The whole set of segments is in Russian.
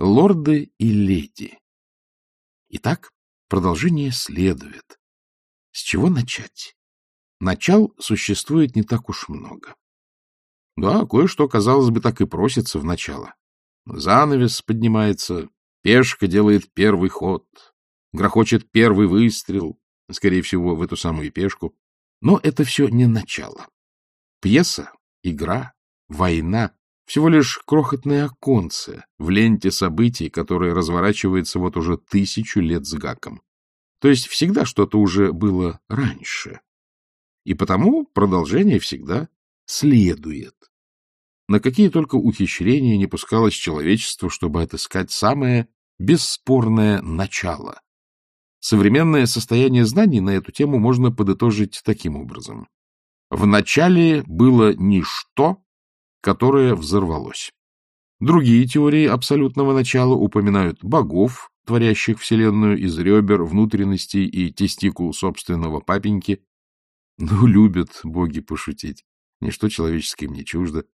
Лорды и леди. Итак, продолжение следует. С чего начать? Начал существует не так уж много. Да, кое-что, казалось бы, так и просится в начало. Занавес поднимается, пешка делает первый ход, грохочет первый выстрел, скорее всего, в эту самую пешку. Но это все не начало. Пьеса, игра, война — всего лишь крохотное оконце в ленте событий, которое разворачивается вот уже тысячу лет с гаком. То есть всегда что-то уже было раньше. И потому продолжение всегда следует. На какие только ухищрения не пускалось человечество, чтобы отыскать самое бесспорное начало. Современное состояние знаний на эту тему можно подытожить таким образом. В начале было ничто, которое взорвалось. Другие теории абсолютного начала упоминают богов, творящих Вселенную из ребер, внутренностей и тестикул собственного папеньки. Ну, любят боги пошутить. Ничто человеческое им не чуждо.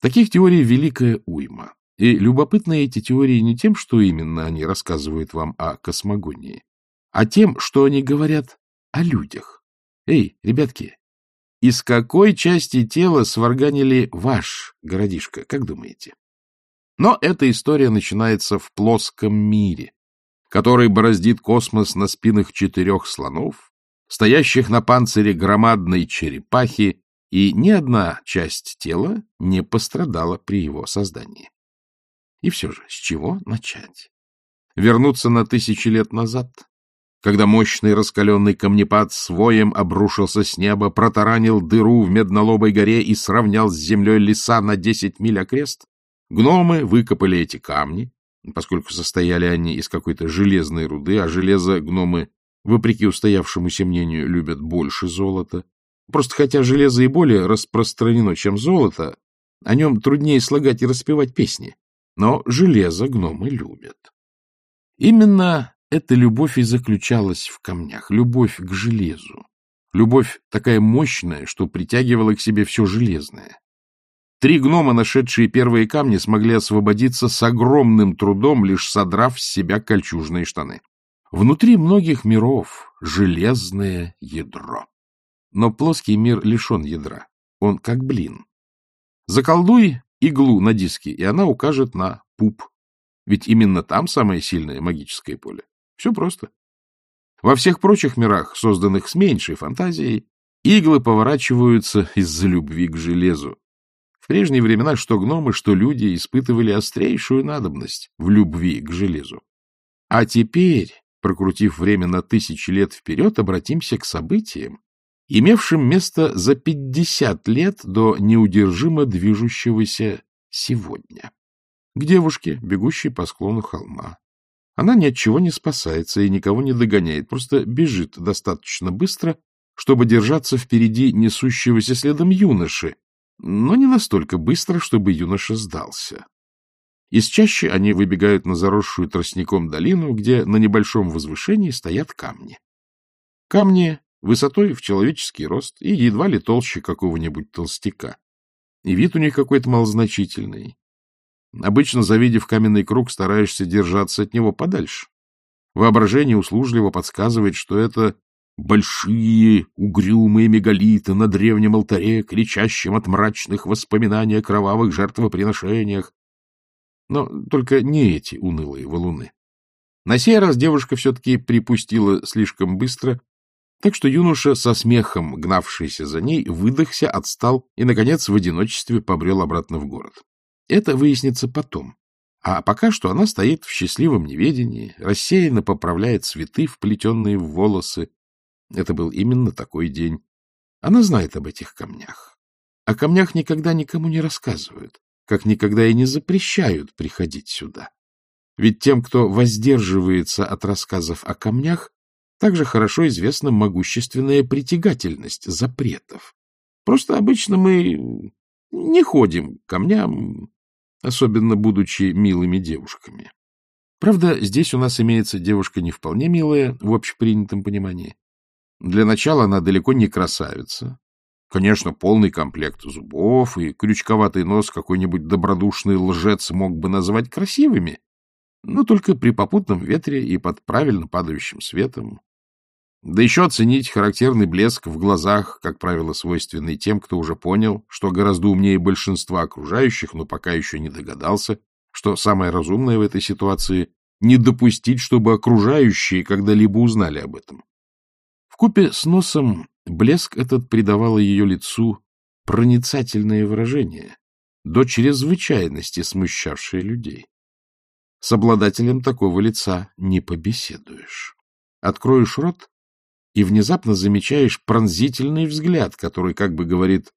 Таких теорий великая уйма. И любопытны эти теории не тем, что именно они рассказывают вам о космогонии, а тем, что они говорят о людях. Эй, ребятки, из какой части тела сварганили ваш городишко, как думаете? Но эта история начинается в плоском мире, который бороздит космос на спинах четырех слонов, стоящих на панцире громадной черепахи и ни одна часть тела не пострадала при его создании. И все же, с чего начать? Вернуться на тысячи лет назад, когда мощный раскаленный камнепад с воем обрушился с неба, протаранил дыру в Меднолобой горе и сравнял с землей леса на десять миль окрест, гномы выкопали эти камни, поскольку состояли они из какой-то железной руды, а железо гномы, вопреки устоявшемуся мнению, любят больше золота, Просто хотя железо и более распространено, чем золото, о нем труднее слагать и распевать песни. Но железо гномы любят. Именно эта любовь и заключалась в камнях, любовь к железу. Любовь такая мощная, что притягивала к себе все железное. Три гнома, нашедшие первые камни, смогли освободиться с огромным трудом, лишь содрав с себя кольчужные штаны. Внутри многих миров железное ядро. Но плоский мир лишен ядра. Он как блин. Заколдуй иглу на диске, и она укажет на пуп. Ведь именно там самое сильное магическое поле. Все просто. Во всех прочих мирах, созданных с меньшей фантазией, иглы поворачиваются из-за любви к железу. В прежние времена что гномы, что люди испытывали острейшую надобность в любви к железу. А теперь, прокрутив время на тысячи лет вперед, обратимся к событиям, имевшим место за пятьдесят лет до неудержимо движущегося сегодня. К девушке, бегущей по склону холма. Она ни от чего не спасается и никого не догоняет, просто бежит достаточно быстро, чтобы держаться впереди несущегося следом юноши, но не настолько быстро, чтобы юноша сдался. Из чаще они выбегают на заросшую тростником долину, где на небольшом возвышении стоят камни. Камни высотой в человеческий рост и едва ли толще какого-нибудь толстяка. И вид у них какой-то малозначительный. Обычно, завидев каменный круг, стараешься держаться от него подальше. Воображение услужливо подсказывает, что это большие угрюмые мегалиты на древнем алтаре, кричащим от мрачных воспоминаний о кровавых жертвоприношениях. Но только не эти унылые валуны. На сей раз девушка все-таки припустила слишком быстро так что юноша, со смехом гнавшийся за ней, выдохся, отстал и, наконец, в одиночестве побрел обратно в город. Это выяснится потом. А пока что она стоит в счастливом неведении, рассеянно поправляет цветы, вплетенные в волосы. Это был именно такой день. Она знает об этих камнях. О камнях никогда никому не рассказывают, как никогда и не запрещают приходить сюда. Ведь тем, кто воздерживается от рассказов о камнях, также хорошо известна могущественная притягательность запретов. Просто обычно мы не ходим к камням, особенно будучи милыми девушками. Правда, здесь у нас имеется девушка не вполне милая в общепринятом понимании. Для начала она далеко не красавица. Конечно, полный комплект зубов и крючковатый нос какой-нибудь добродушный лжец мог бы назвать красивыми. но только при попутном ветре и под правильно падающим светом. Да еще оценить характерный блеск в глазах, как правило, свойственный тем, кто уже понял, что гораздо умнее большинства окружающих, но пока еще не догадался, что самое разумное в этой ситуации — не допустить, чтобы окружающие когда-либо узнали об этом. В купе с носом блеск этот придавал ее лицу проницательное выражение, до чрезвычайности смущавшее людей. С обладателем такого лица не побеседуешь. Откроешь рот и внезапно замечаешь пронзительный взгляд, который как бы говорит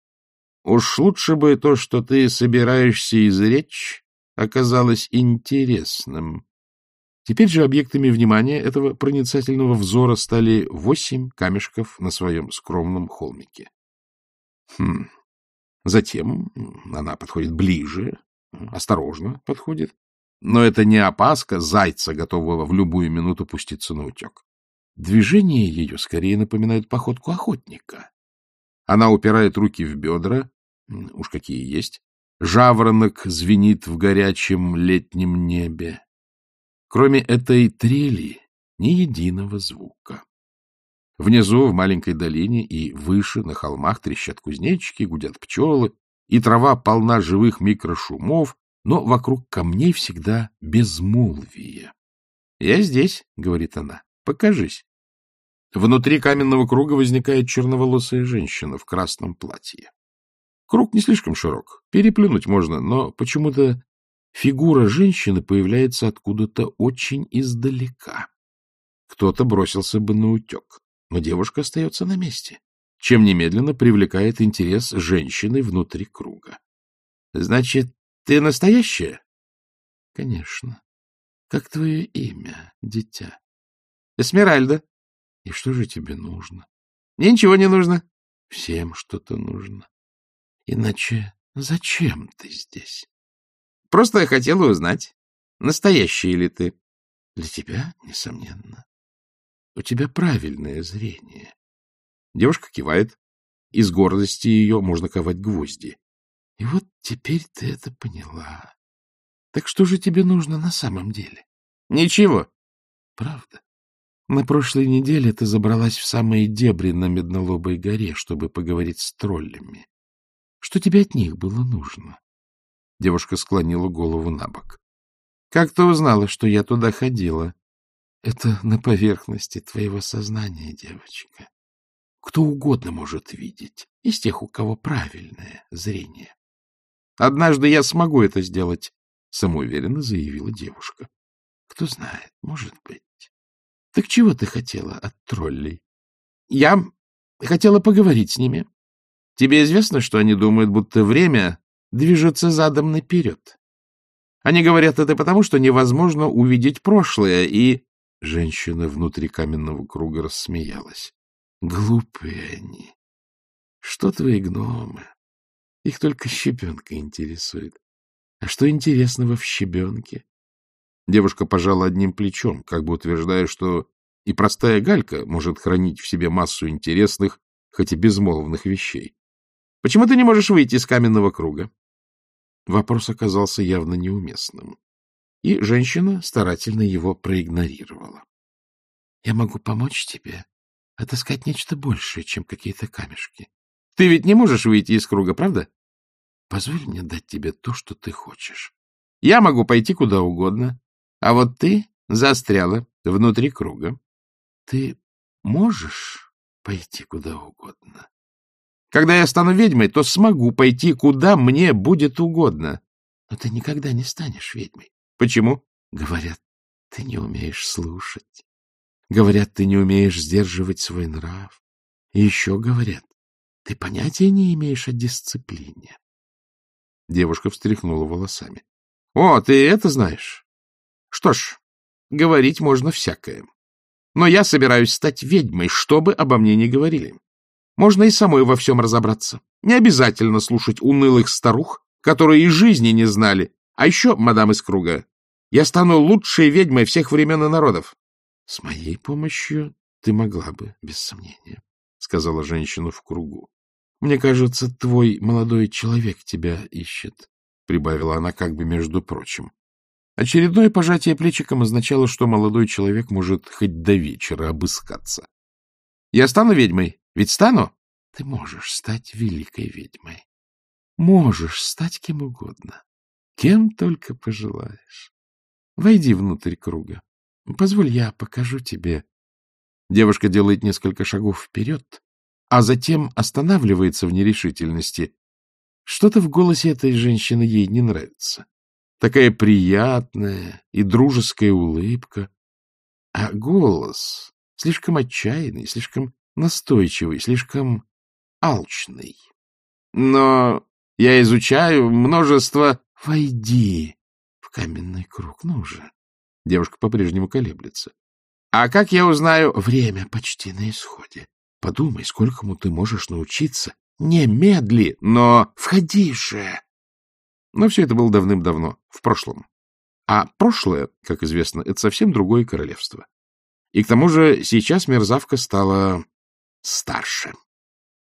«Уж лучше бы то, что ты собираешься изречь, оказалось интересным». Теперь же объектами внимания этого проницательного взора стали восемь камешков на своем скромном холмике. Хм. Затем она подходит ближе, осторожно подходит. Но это не опаска зайца, готового в любую минуту пуститься на утек. Движения ее скорее напоминают походку охотника. Она упирает руки в бедра, уж какие есть. Жаворонок звенит в горячем летнем небе. Кроме этой трели ни единого звука. Внизу, в маленькой долине и выше, на холмах, трещат кузнечики, гудят пчелы, и трава полна живых микрошумов, но вокруг камней всегда безмолвие. — Я здесь, — говорит она, — покажись. Внутри каменного круга возникает черноволосая женщина в красном платье. Круг не слишком широк, переплюнуть можно, но почему-то Фигура женщины появляется откуда-то очень издалека. Кто-то бросился бы на утек, но девушка остается на месте, чем немедленно привлекает интерес женщины внутри круга. — Значит, ты настоящая? — Конечно. Как твое имя, дитя? — Эсмеральда. — И что же тебе нужно? — Ничего не нужно. — Всем что-то нужно. Иначе зачем ты здесь? Просто я хотела узнать, настоящий ли ты. Для тебя, несомненно. У тебя правильное зрение. Девушка кивает. Из гордости ее можно ковать гвозди. И вот теперь ты это поняла. Так что же тебе нужно на самом деле? Ничего. Правда. На прошлой неделе ты забралась в самые дебри на Меднолобой горе, чтобы поговорить с троллями. Что тебе от них было нужно? Девушка склонила голову на бок. — Как ты узнала, что я туда ходила? — Это на поверхности твоего сознания, девочка. Кто угодно может видеть, из тех, у кого правильное зрение. — Однажды я смогу это сделать, — самоуверенно заявила девушка. — Кто знает, может быть. — Так чего ты хотела от троллей? — Я хотела поговорить с ними. Тебе известно, что они думают, будто время движется задом наперед. Они говорят это потому, что невозможно увидеть прошлое, и... Женщина внутри каменного круга рассмеялась. Глупые они. Что твои гномы? Их только щебенка интересует. А что интересного в щебенке? Девушка пожала одним плечом, как бы утверждая, что и простая галька может хранить в себе массу интересных, хоть и безмолвных вещей. — Почему ты не можешь выйти из каменного круга? Вопрос оказался явно неуместным, и женщина старательно его проигнорировала. — Я могу помочь тебе отыскать нечто большее, чем какие-то камешки. Ты ведь не можешь выйти из круга, правда? Позволь мне дать тебе то, что ты хочешь. Я могу пойти куда угодно, а вот ты застряла внутри круга. Ты можешь пойти куда угодно, когда я стану ведьмой, то смогу пойти, куда мне будет угодно. Но ты никогда не станешь ведьмой. Почему? Говорят, ты не умеешь слушать. Говорят, ты не умеешь сдерживать свой нрав. И еще говорят, ты понятия не имеешь о дисциплине. Девушка встряхнула волосами. — О, ты это знаешь? Что ж, говорить можно всякое. Но я собираюсь стать ведьмой, чтобы обо мне не говорили. Можно и самой во всем разобраться. Не обязательно слушать унылых старух, которые и жизни не знали. А еще, мадам из круга, я стану лучшей ведьмой всех времен и народов. — С моей помощью ты могла бы, без сомнения, — сказала женщина в кругу. — Мне кажется, твой молодой человек тебя ищет, — прибавила она как бы между прочим. Очередное пожатие плечиком означало, что молодой человек может хоть до вечера обыскаться. — Я стану ведьмой? Ведь стану? — Ты можешь стать великой ведьмой. Можешь стать кем угодно. Кем только пожелаешь. Войди внутрь круга. Позволь, я покажу тебе. Девушка делает несколько шагов вперед, а затем останавливается в нерешительности. Что-то в голосе этой женщины ей не нравится. Такая приятная и дружеская улыбка. А голос слишком отчаянный, слишком настойчивый, слишком алчный. Но я изучаю множество... Войди в каменный круг, ну же. Девушка по-прежнему колеблется. А как я узнаю... Время почти на исходе. Подумай, сколькому ты можешь научиться. Немедли, но входи же. Но все это было давным-давно, в прошлом. А прошлое, как известно, это совсем другое королевство. И к тому же сейчас мерзавка стала старше.